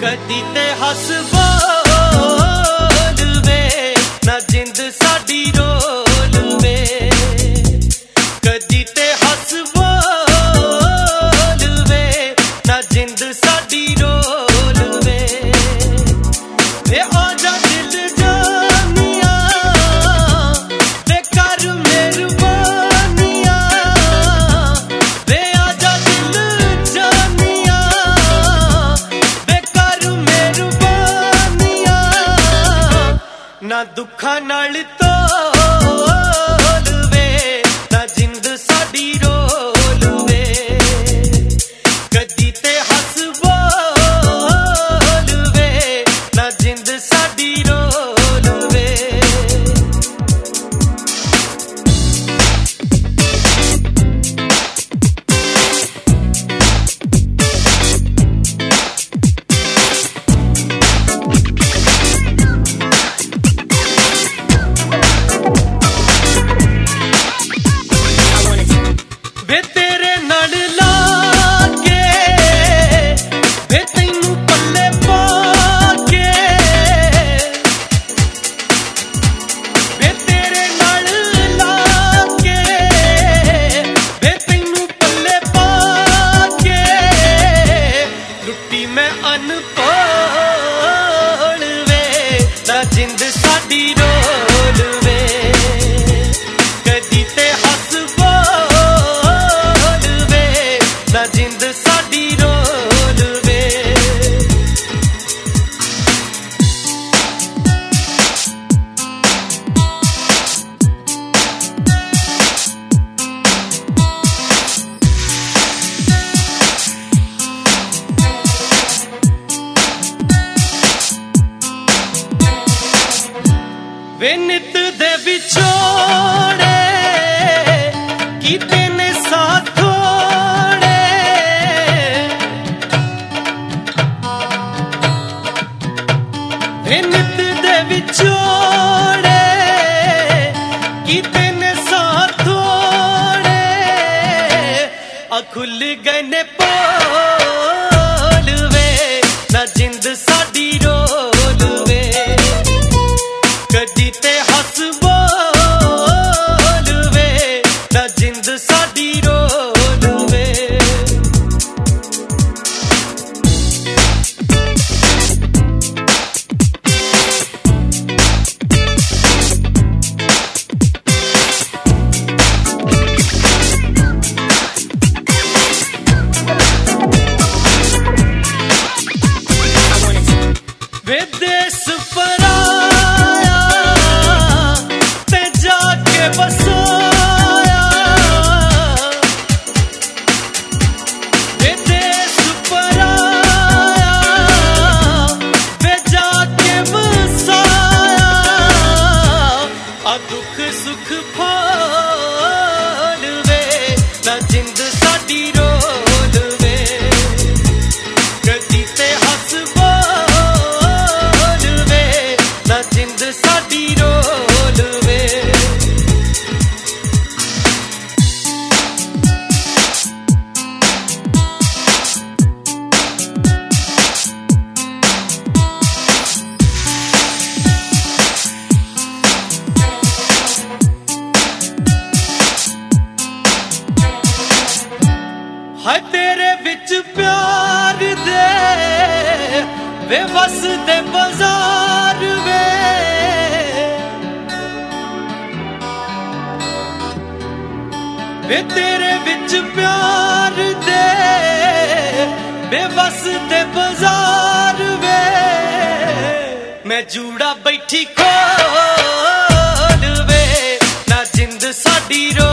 ਕਦੀ ਤੇ ਹੱਸ ਬੋਲ ਨਾ ਜਿੰਦ ਸਾਡੀ ਰੋਲ ਵੇ। ਕਦੀ ਤੇ ਹੱਸ ਬੋਲ ਨਾ ਜਿੰਦ ਸਾਡੀ ਰੋਲ ਨਾ ਦੁੱਖਾਂ ਨਾਲ ਤੋ ਵੇ ਦੇ ਵਿਚੋੜੇ ਕੀਤੇ ਨੇ ਸਾਥੋੜੇ। ਵੇ ਨਿਤ ਦੇ ਵਿਚੋੜੇ ਕੀਤੇ ਨੇ ਸਾਥੋੜੇ। ਅਖੁੱਲ ਗਏ ਨੇ ਪਾ i Diro oh. could pull ਤੇਰੇ ਵਿੱਚ ਪਿਆਰ ਦੇ ਵੇ ਵਸਦੇ ਬਾਜ਼ਾਰ ਵੇ। ਵੇ ਤੇਰੇ ਵਿੱਚ ਪਿਆਰ ਦੇ ਵੇ ਵਸਦੇ ਬਾਜ਼ਾਰ ਵੇ। ਮੈਂ ਜੂੜਾ ਬੈਠੀ ਕੋਲ ਵੇ, ਨਾ ਜਿੰਦ ਸਾਡੀ ਰੋ